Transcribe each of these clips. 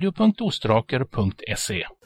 radio.ostraker.se.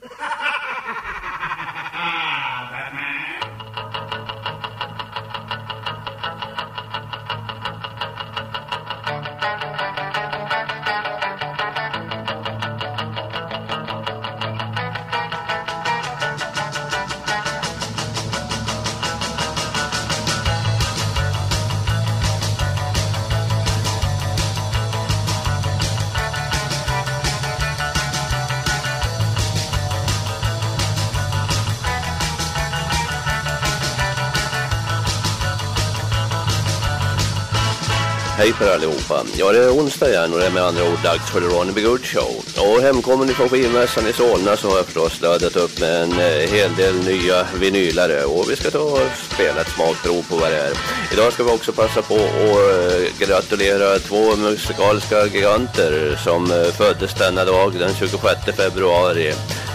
Hej på er allihopa. Ja, det är onsdag igen och det är med andra ord dags för The Ronny Good Show. Och hemkommen ifrån skivmässan i Solna så har jag förstås laddat upp med en eh, hel del nya vinylare och vi ska ta och spela ett smakprov på vad det är. Idag ska vi också passa på att eh, gratulera två musikaliska giganter som eh, föddes denna dag den 26 februari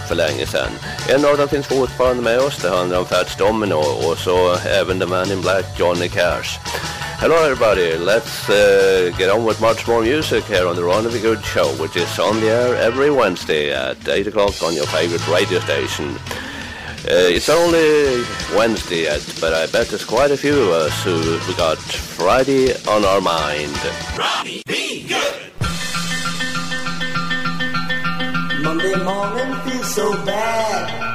för länge sedan. En av dem finns fortfarande med oss, det handlar om Fats Domino och så även The Man in Black, Johnny Cash. Hello everybody, let's uh, get on with much more music here on the Ron of a Good Show, which is on the air every Wednesday at 8 o'clock on your favorite radio station. Uh, it's only Wednesday yet, but I bet there's quite a few of us who we got Friday on our mind. Ronnie, be good. Monday morning feels so bad.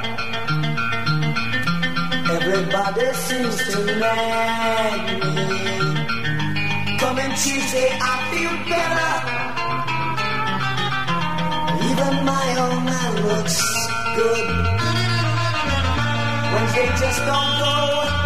Everybody seems to nag me. Coming Tuesday, I feel better. Even my old man looks good. Wednesday just don't go.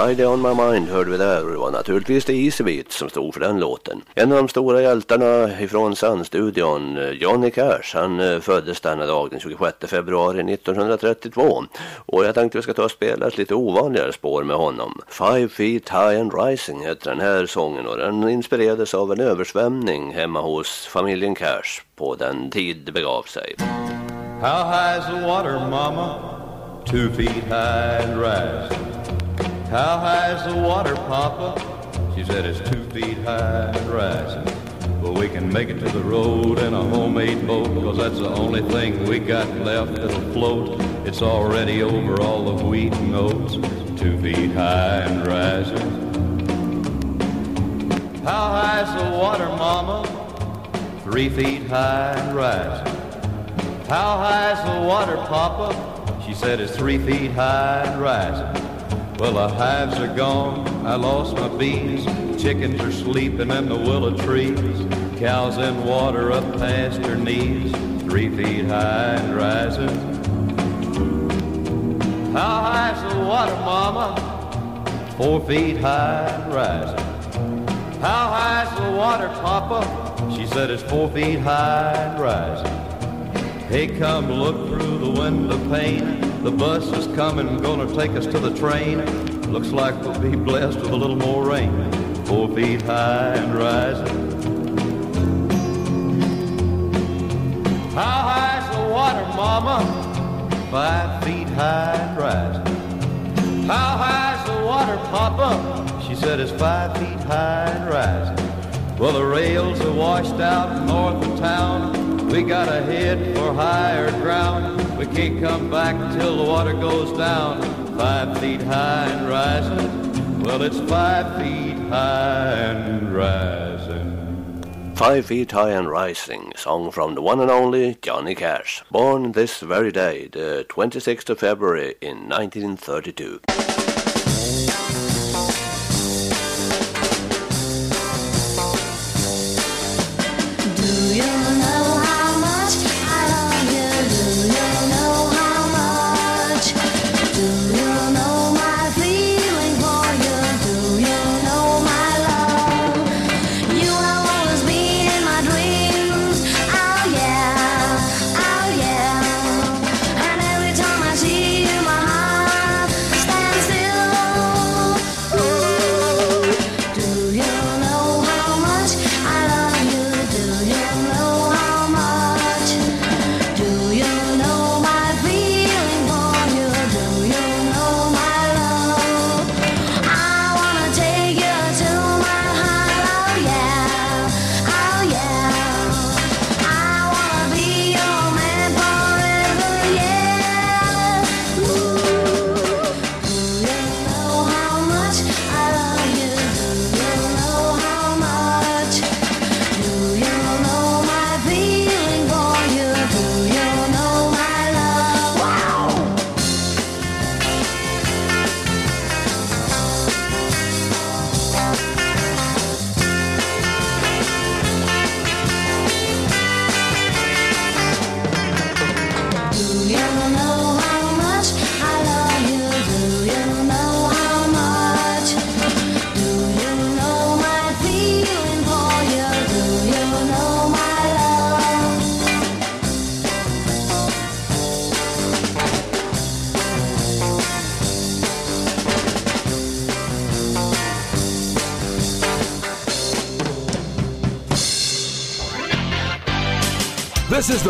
Friday on my mind hörde vi där och det var naturligtvis the Easy Beat som stod för den låten. En av de stora hjältarna ifrån Sandstudion, Johnny Cash, han eh, föddes denna dag den 26 februari 1932. Och jag tänkte vi ska ta och spela ett lite ovanligare spår med honom. Five Feet High and Rising heter den här sången och den inspirerades av en översvämning hemma hos familjen Cash på den tid det begav sig. How high's the water, mama? Two feet high and rising. How high's the water, papa? She said it's two feet high and rising. But we can make it to the road in a homemade boat, cause that's the only thing we got left that'll float. It's already over all the wheat and oats, two feet high and rising. How high's the water, mama? Three feet high and rising. How high's the water, Papa? She said it's three feet high and rising. Well, the hives are gone, I lost my bees. Chickens are sleeping in the willow trees. Cows in water up past her knees, three feet high and rising. How high's the water, mama? Four feet high and rising. How high's the water, papa? She said it's four feet high and rising. Hey, come look through the window pane. The bus is coming, gonna take us to the train. Looks like we'll be blessed with a little more rain. Four feet high and rising. How high's the water, mama? Five feet high and rising. How high's the water, papa? She said it's five feet high and rising. Well, the rails are washed out north of town. We gotta head for higher ground. We can't come back till the water goes down. Five feet high and rising. Well, it's five feet high and rising. Five Feet High and Rising, song from the one and only Johnny Cash, born this very day, the 26th of February in 1932.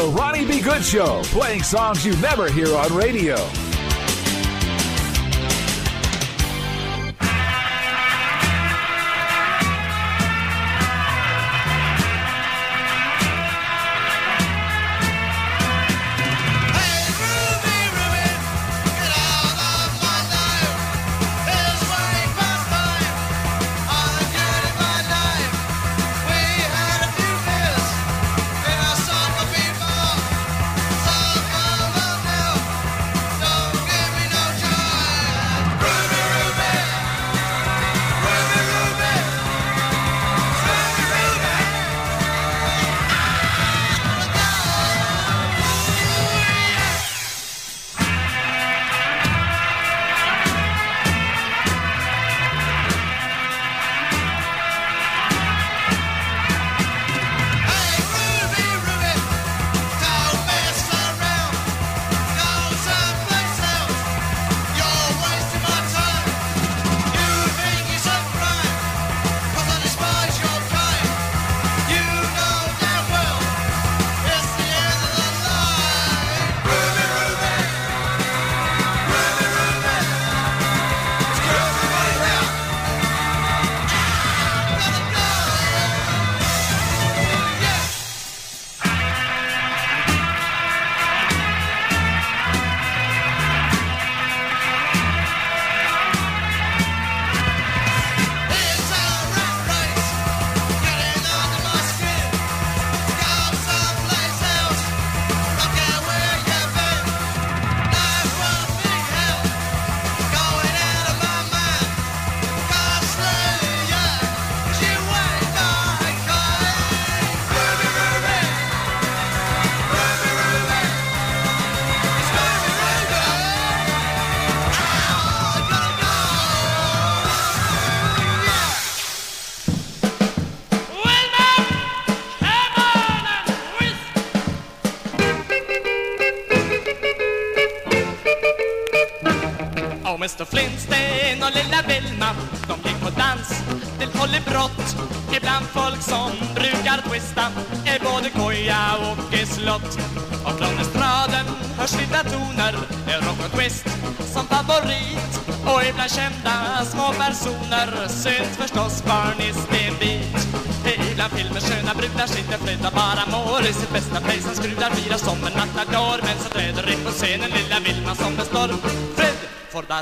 The Ronnie B. Good Show, playing songs you never hear on radio.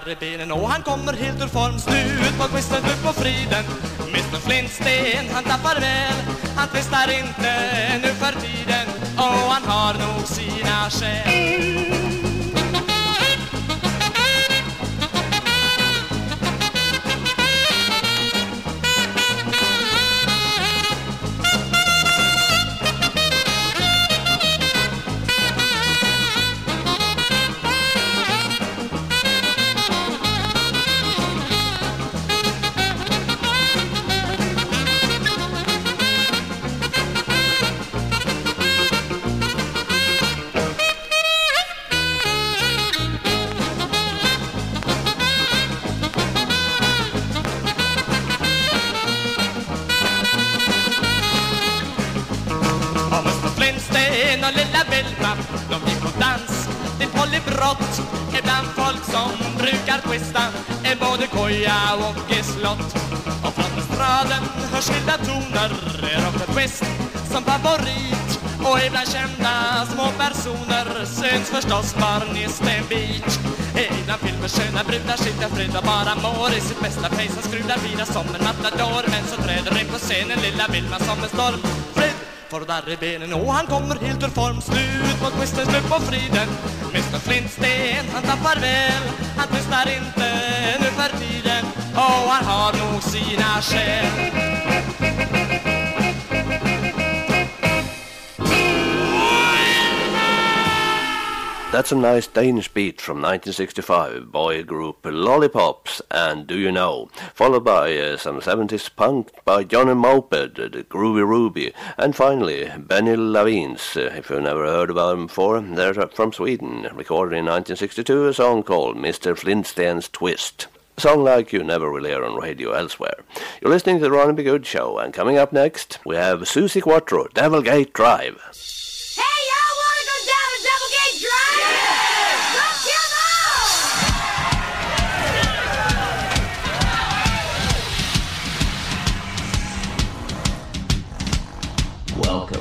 Darr i benen och han kommer helt ur form. Slut på kvisten, upp på friden. Mr Flintsten, han tappar väl. Han tvistar inte nu för tiden. Och han har nog sina skäl. Hörs toner Är rock twist som favorit Och ibland kända små personer Syns förstås barnist en bit. Ibland filmer sköna brudar sitter frid och bara mår I sitt bästa face. Han skrudar vida som en matador Men så träder in på scenen lilla Vilma som en storm. Fred får darr i benen och han kommer helt ur form. Slut på twisten, slut på friden. Mr Flintsten, han tappar väl. Han twistar inte nu för tiden. Och han har nog sina skäl. That's a nice Danish beat from 1965, boy group Lollipops and Do You Know, followed by uh, some 70s punk by Johnny Moped, the Groovy Ruby, and finally Benny Lavins, uh, if you've never heard about him before, they're from Sweden, recorded in 1962, a song called Mr. Flintstone's Twist. A song like you never will hear on radio elsewhere. You're listening to the Ronnie B. Good Show, and coming up next, we have Suzi Quatro, Devilgate Drive. Welcome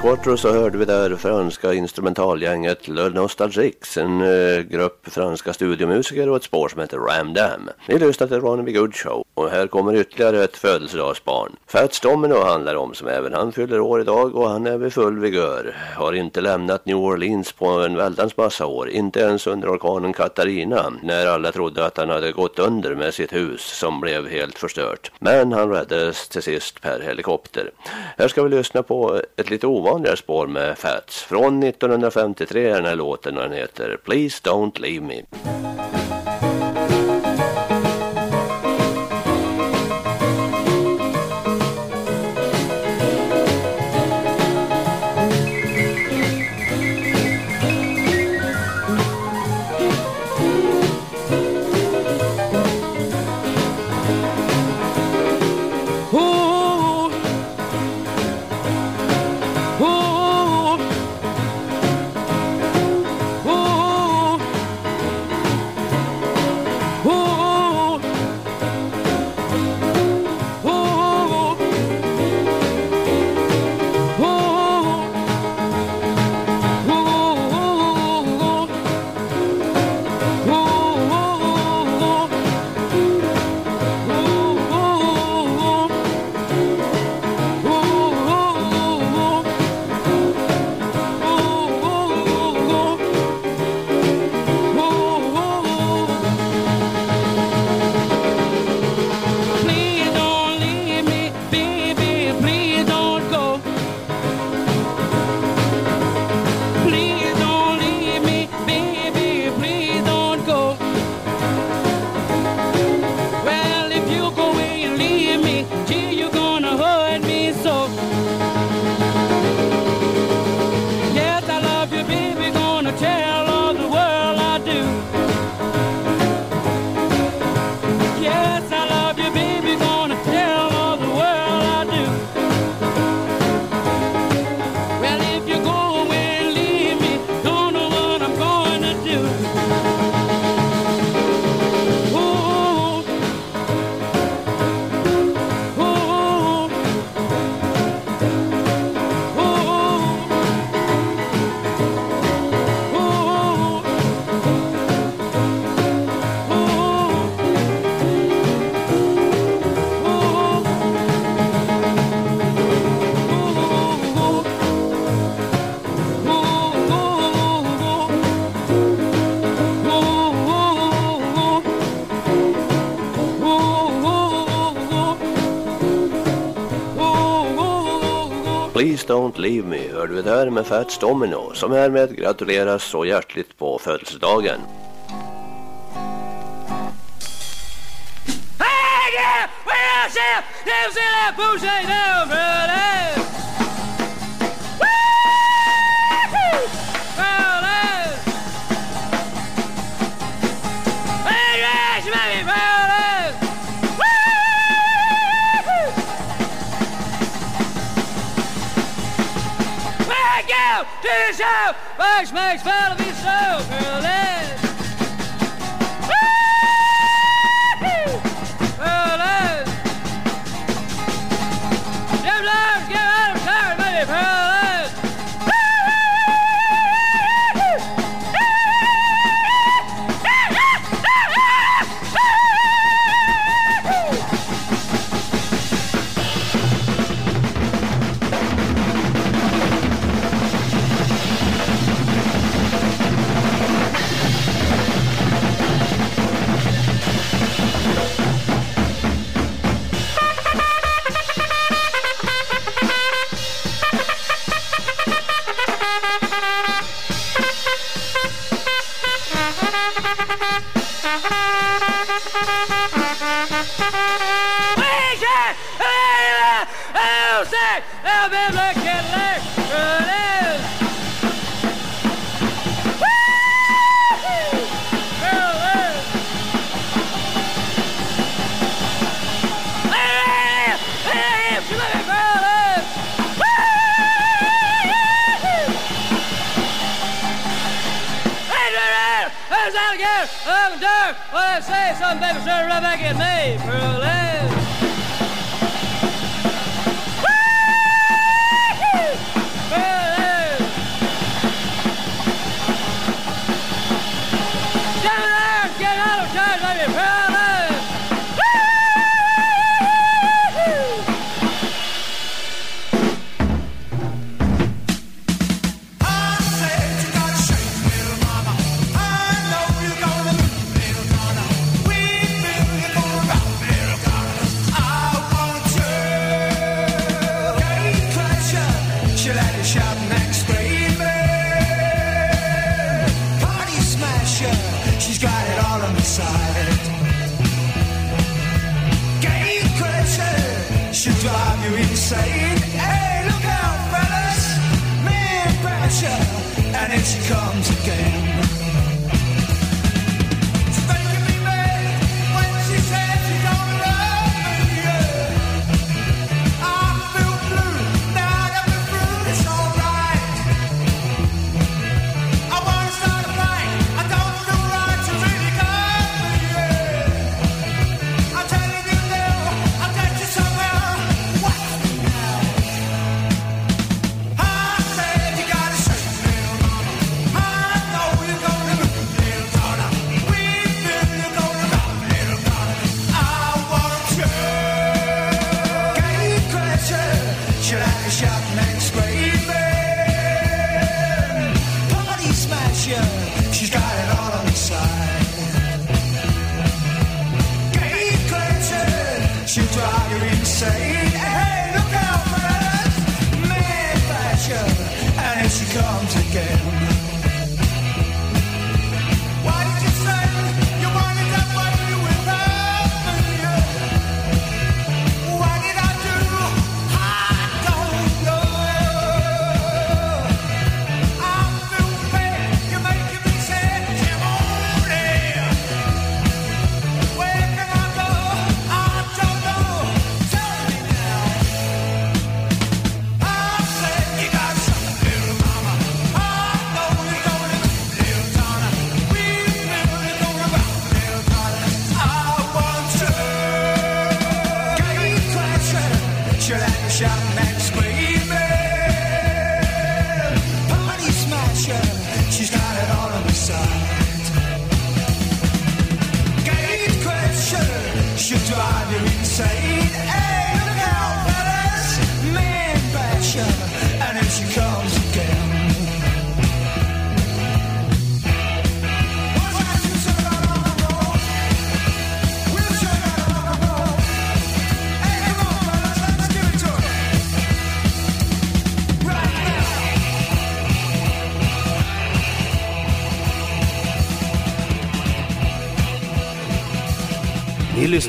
Quattro så hörde vi där franska instrumentalgänget Le Nostalgiques, en eh, grupp franska studiomusiker och ett spår som heter Ramdam. Ni lyssnar till Ronny Good Show och här kommer ytterligare ett födelsedagsbarn. Fats Domino handlar om som även han fyller år idag och han är vid full vigör. Har inte lämnat New Orleans på en väldans massa år, inte ens under orkanen Katarina när alla trodde att han hade gått under med sitt hus som blev helt förstört. Men han räddades till sist per helikopter. Här ska vi lyssna på ett lite ovanligt ovanligare spår med Fats. Från 1953 är den här låten och den heter Please Don't Leave Me. Don't Leave Me hörde vi där med Fats Domino som härmed gratuleras så hjärtligt på födelsedagen. Hey, yeah! Bugs makes right back at me, Pearl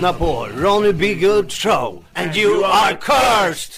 na Ronnie Big Old Show, and you are cursed!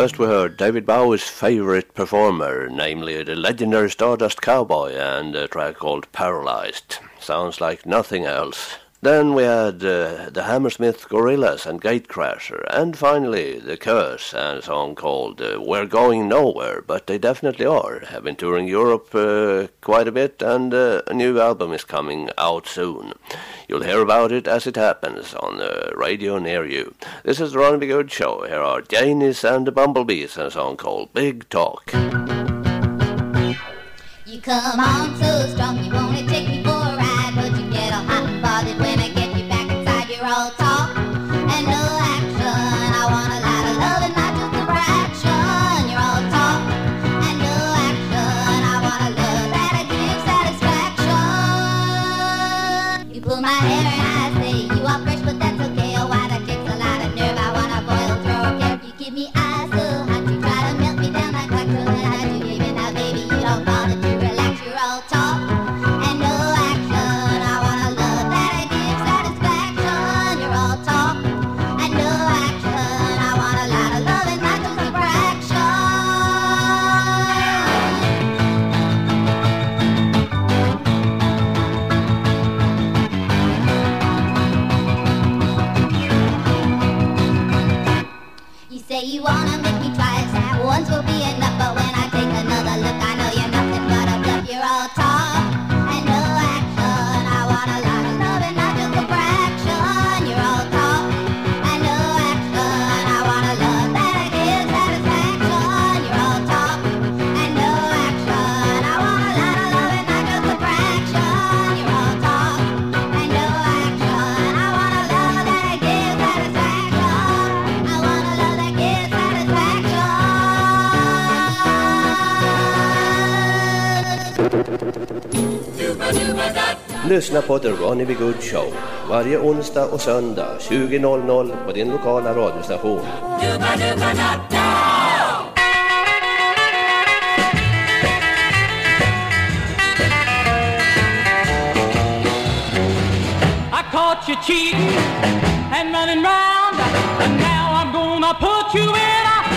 First we heard David Bowie's favourite performer, namely the legendary Stardust Cowboy and a track called Paralyzed. Sounds like nothing else. Then we had uh, the Hammersmith Gorillas and Gatecrasher, and finally the Curse and a song called uh, "We're Going Nowhere," but they definitely are. Have been touring Europe uh, quite a bit, and uh, a new album is coming out soon. You'll hear about it as it happens on the radio near you. This is the Ronny Good Show. Here are Janice and the Bumblebees and a song called "Big Talk." You come on so strong, you won't. Lyssna på The Ronny B. Good Show varje onsdag och söndag 20.00 på din lokala radiostation. I caught you cheating and running round and now I'm gonna put you in a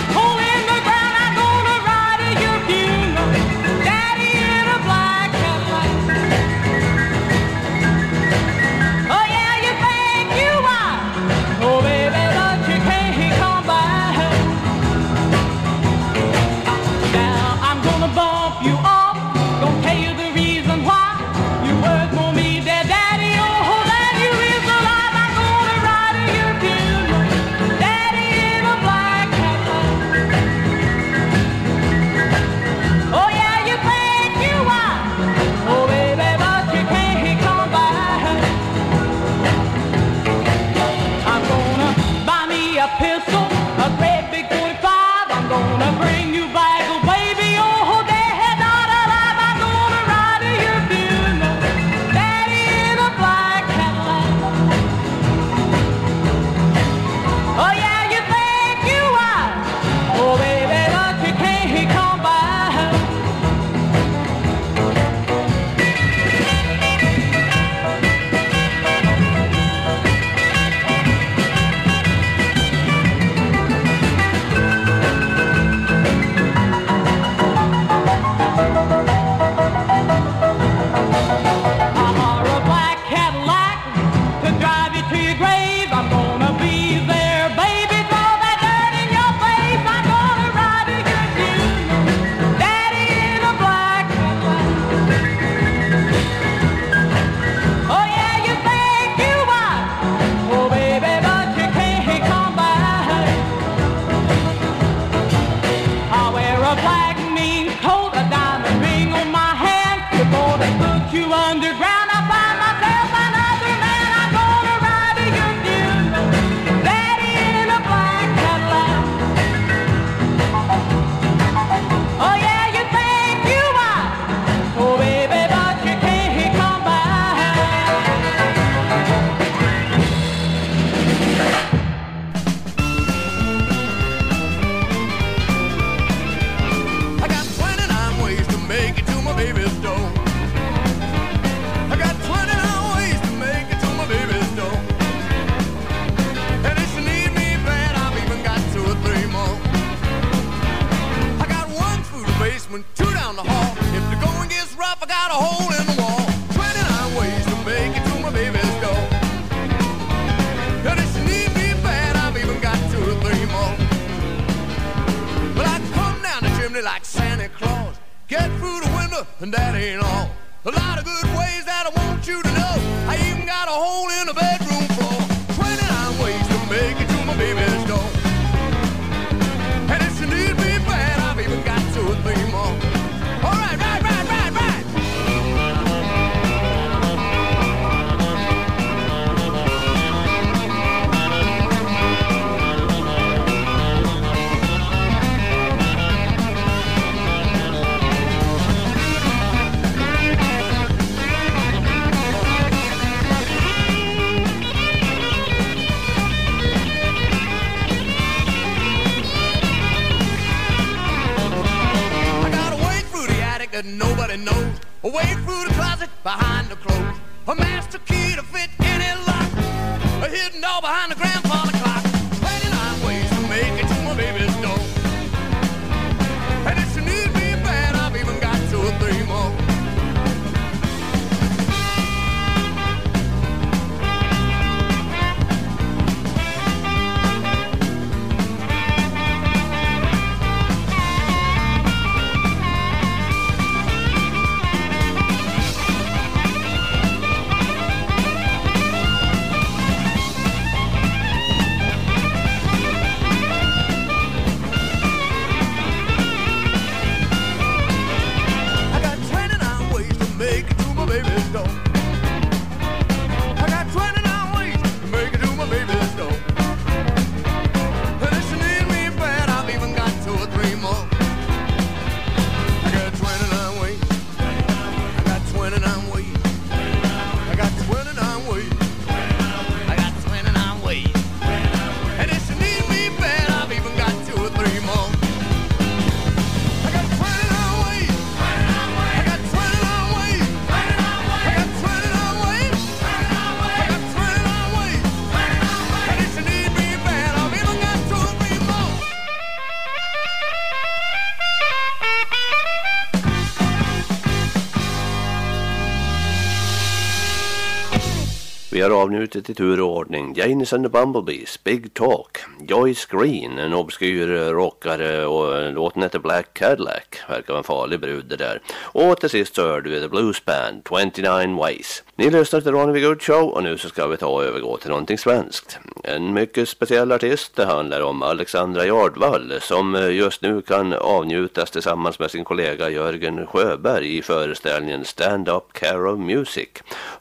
Vi har avnjutit i tur och ordning Janis and the Bumblebees, Big Talk, Joyce Green, en obskyr rockare och låten heter Black Cadillac, verkar vara en farlig brud det där. Och till sist så hörde vi The Blues Band, 29 Ways. Ni lyssnar till Ronny Good Show och nu så ska vi ta och övergå till någonting svenskt. En mycket speciell artist det handlar om, Alexandra Jardvall, som eh, just nu kan avnjutas tillsammans med sin kollega Jörgen Sjöberg i föreställningen Stand Up Care of Music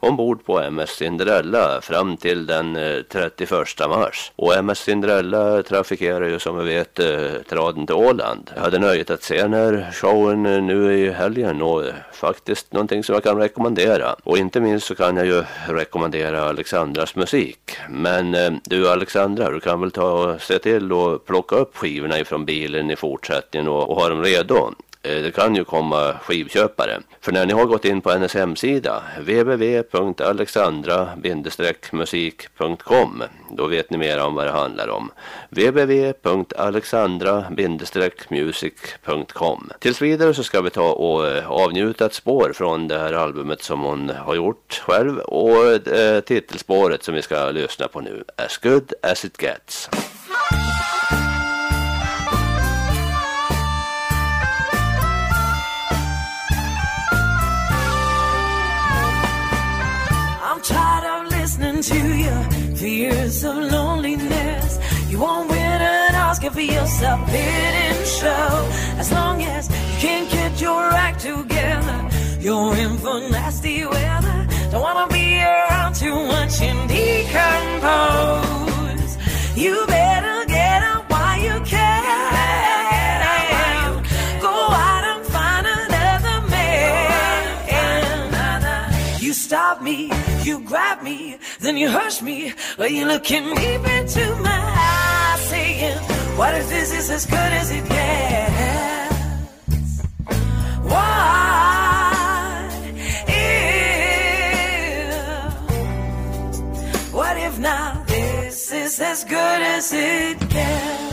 ombord på MS Cinderella fram till den eh, 31 mars. Och MS Cinderella trafikerar ju som vi vet eh, traden till Åland. Jag hade nöjet att se när showen nu i helgen och faktiskt någonting som jag kan rekommendera. Och inte minst så kan jag ju rekommendera Alexandras musik. Men eh, du Alexandra, du kan väl ta och se till och plocka upp skivorna ifrån bilen i fortsättningen och, och ha dem redo. Eh, det kan ju komma skivköpare. För när ni har gått in på hennes hemsida www.alexandra-musik.com då vet ni mer om vad det handlar om. www.alexandra-music.com Tills vidare så ska vi ta och eh, avnjuta ett spår från det här albumet som hon har gjort själv och eh, titelspåret som vi ska lyssna på nu, As Good As It Gets. Of listening to your fears of loneliness. You won't win an Oscar for yourself hidden show. As long as you can't get your act together, you're in for nasty weather. Don't wanna be around too much and decompose. You better get up while you can. Go out and find another man. You stop me, you grab me, then you hush me. Well, you're looking deep into my eyes, saying, What if this is as good as it gets? What if? What if now this is as good as it gets?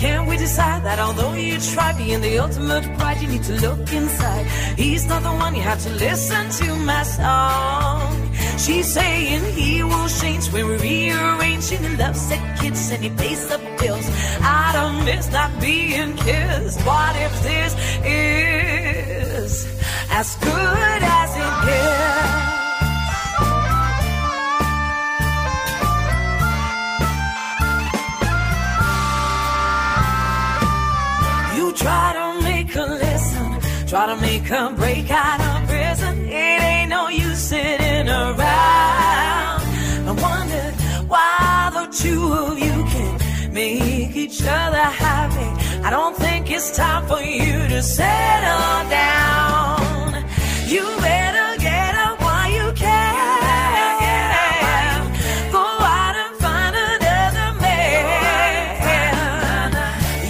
Can we decide that although you try being the ultimate pride, you need to look inside. He's not the one you have to listen to my song. She's saying he will change when we're rearranging and love sick kids and he pays the bills. I don't miss not being kissed. What if this is as good as it gets? You try to make her listen, try to make her break out of prison. It ain't no use sitting around. I wonder why the two of you can make each other happy. I don't think it's time for you to settle down. You better get up while you can. Go out and find another man.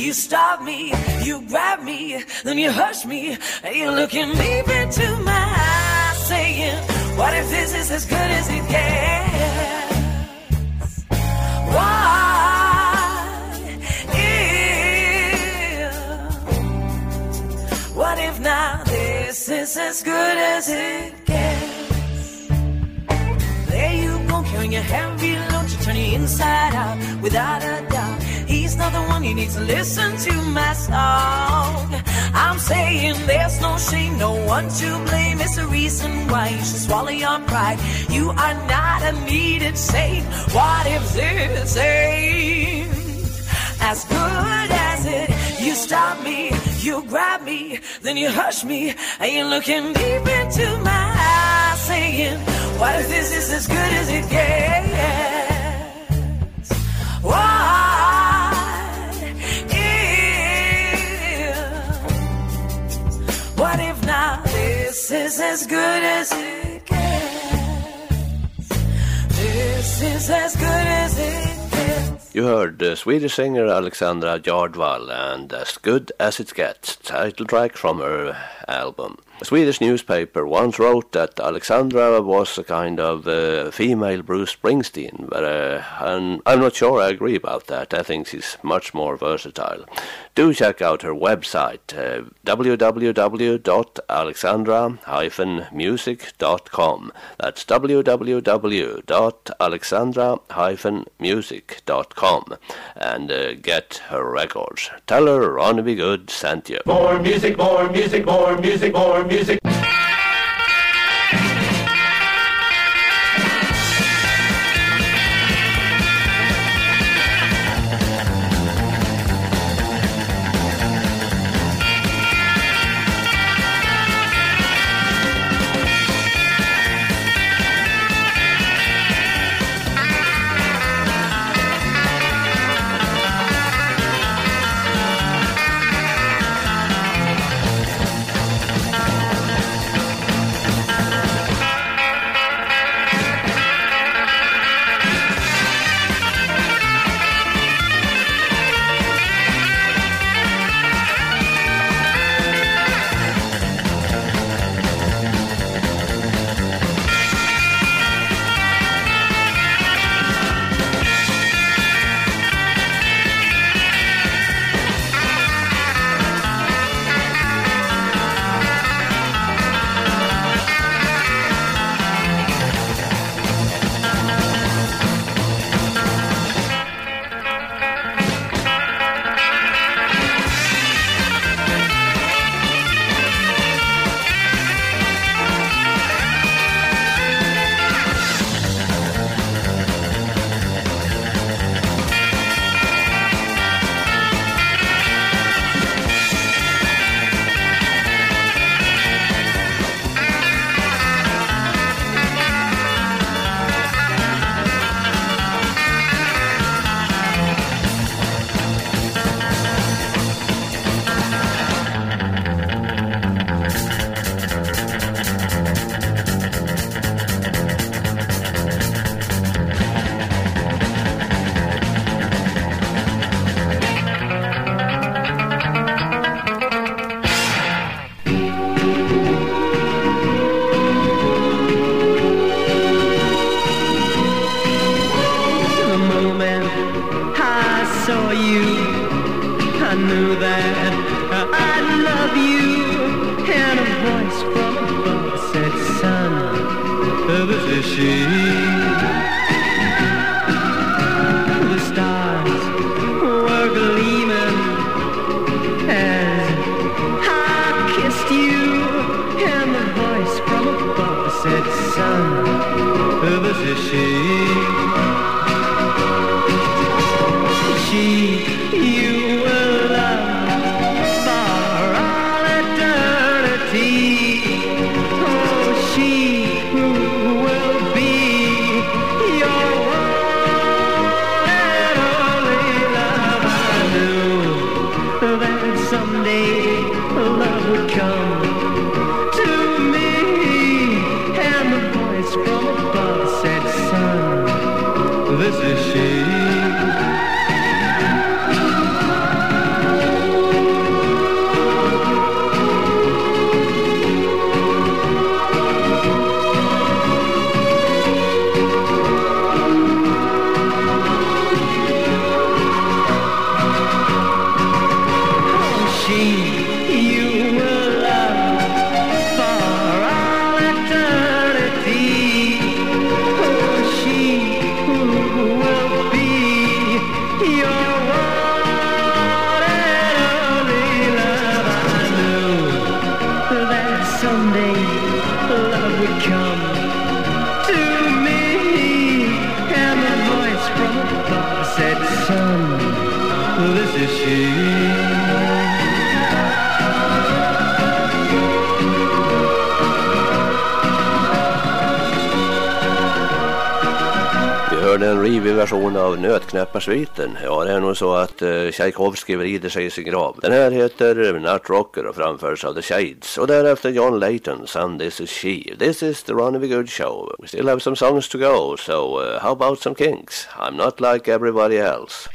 You stop me, you grab me, then you hush me, and you're looking deep into my eyes, What if this is as good as it gets? What if? What if now this is as good as it gets? There you go, carrying your heavy load, you turn your inside out without a doubt. He's not the one you need to listen to my song. I'm saying there's no shame, no one to blame. It's a reason why you should swallow your pride. You are not a needed saint. What if this ain't as good as it? You stop me, you grab me, then you hush me, and you're looking deep into my eyes, saying, What if this is as good as it gets? What if now this is as good as it gets? This is as good as it. You heard the Swedish singer Alexandra Jardwall and As Good As It Gets, title track from her album. A Swedish newspaper once wrote that Alexandra was a kind of uh, female Bruce Springsteen, but uh, I'm not sure I agree about that. I think she's much more versatile. Do check out her website, uh, www.alexandra-music.com. That's www.alexandra-music.com and uh, get her records. Tell her Ronny B. Good sent you. More music, more music, more music, more music. moment I saw you, I knew that I'd love you. And a voice from above said, son, this is she. The stars were gleaming as I kissed you. And the voice from above said, son, this is she. hörde en rivig version av Nötknäpparsviten. Ja, det är nog så att eh, Tchaikovsky vrider sig i sin grav. Den här heter Nut Rocker och framförs av The Shades. Och därefter John Leyton, and This Is She. This is the Ronny Good Show. We still have some songs to go, so uh, how about some kinks? I'm not like everybody else.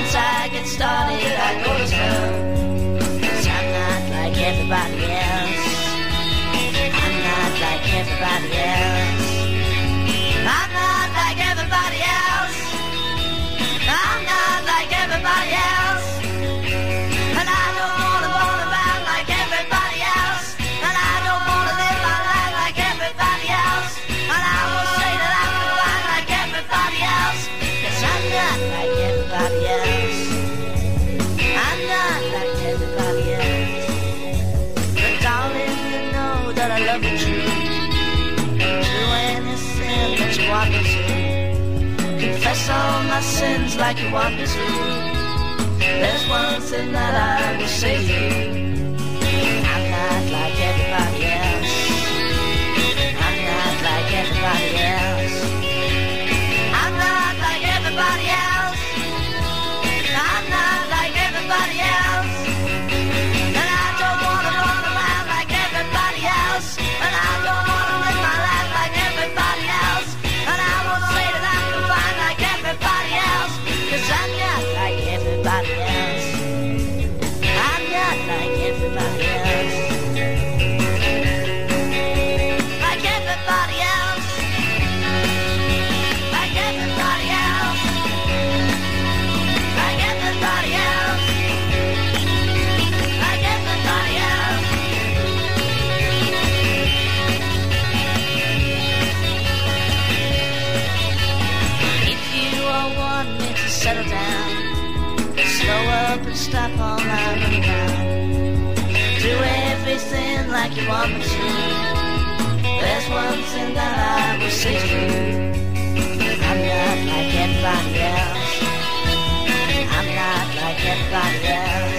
Once I get started, I go to town. Cause I'm not like everybody else. I'm not like everybody else. my sins like you want me to. There's one thing that I will say to you. I'm not like everybody else. I'm not like everybody else. I'm not like everybody else. I'm not like everybody else. There's one thing that I will say true. I'm not like else. I'm not like everybody else.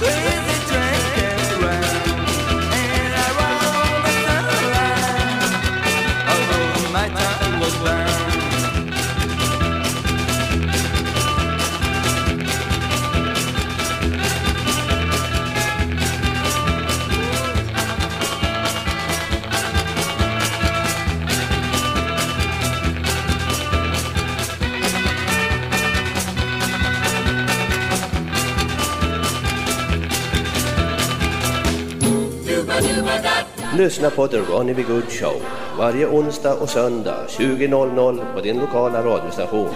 Crazy Lyssna på The Ronny B. Good Show varje onsdag och söndag 20.00 på din lokala radiostation.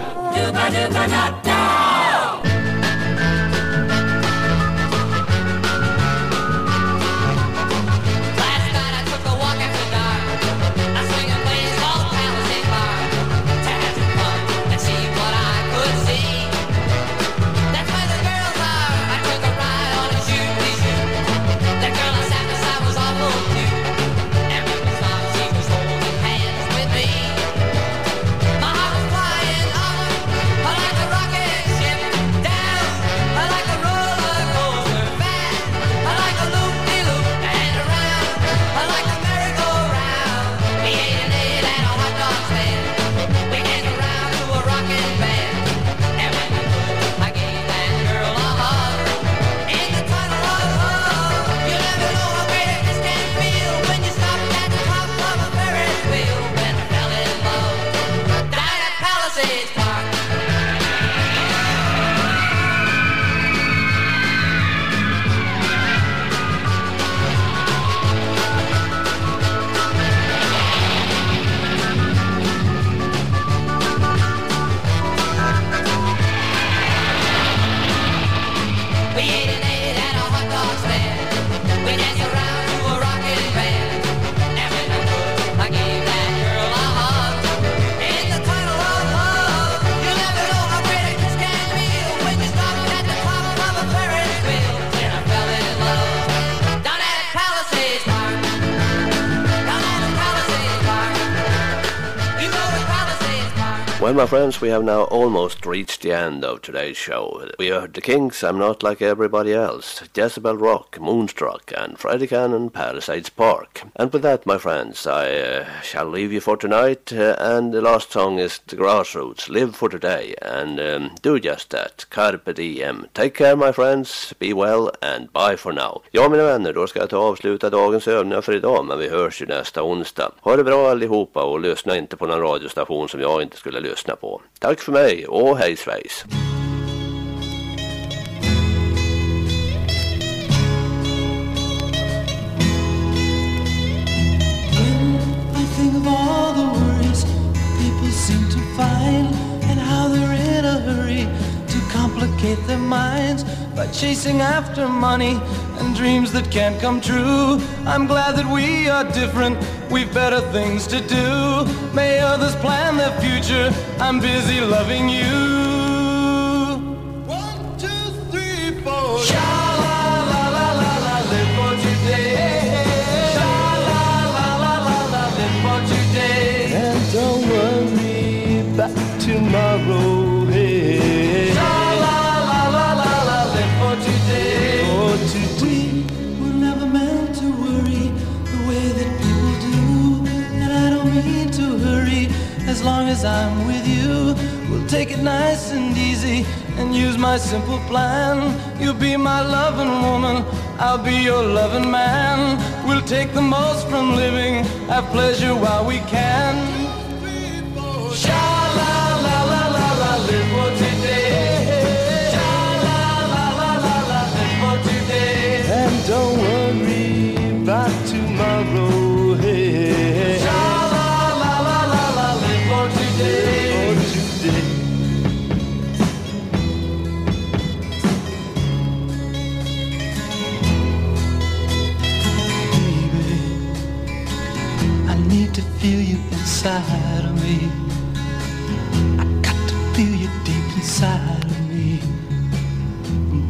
Well, my friends, we have now almost reached the end of today's show. We heard The Kinks, I'm Not Like Everybody Else, Jezebel Rock, Moonstruck, and Freddie Cannon, Palisades Park. And with that, my friends, I uh, shall leave you for tonight. Uh, and the last song is The Grassroots, Live for Today, and um, do just that. Carpe diem. Take care, my friends, be well, and bye for now. Ja, mina vänner, då ska jag ta och avsluta dagens övningar för idag, men vi hörs ju nästa onsdag. Ha det bra allihopa och lyssna inte på någon radiostation som jag inte skulle lyssna på. Tack för mig och hej svejs! By chasing after money and dreams that can't come true. I'm glad that we are different, we've better things to do. May others plan their future, I'm busy loving you. One, two, three, four. La as long as I'm with you. We'll take it nice and easy and use my simple plan. You'll be my loving woman, I'll be your loving man. We'll take the most from living, have pleasure while we can. inside of me. I got to feel you deep inside of me.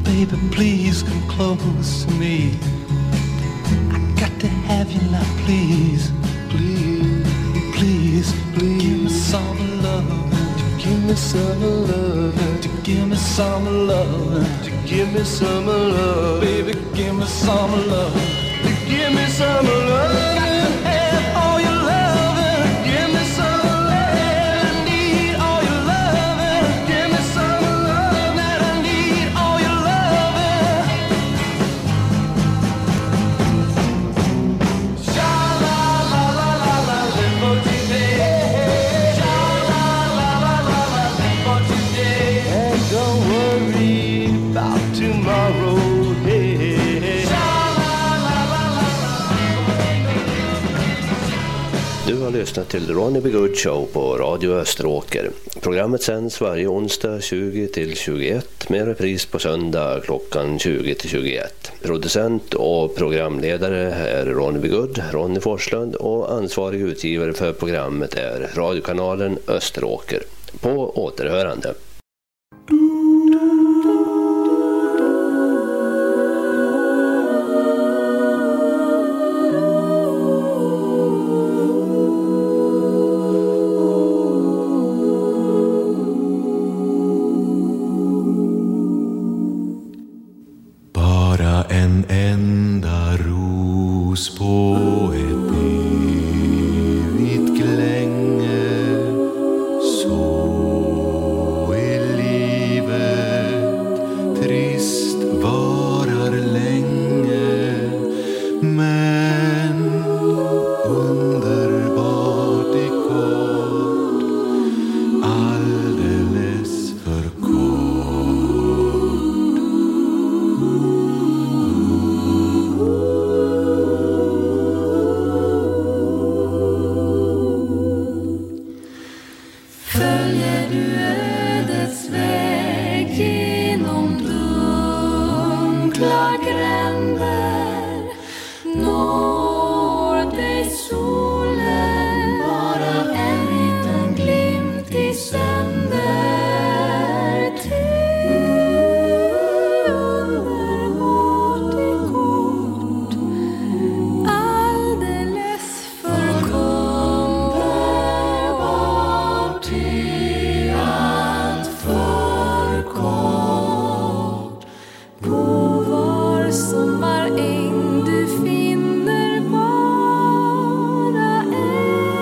Baby, please come close to me. I got to have you now, please, please, please, please. Give me some love. To give me some love. To give me some love. To give me some love. Baby, give me some love. To give me some love. lyssnar till Ronny Good Show på Radio Österåker. Programmet sänds varje onsdag 20-21 med repris på söndag klockan 20-21. Producent och programledare är Ronny Good, Ronny Forslund och ansvarig utgivare för programmet är radiokanalen Österåker. På återhörande.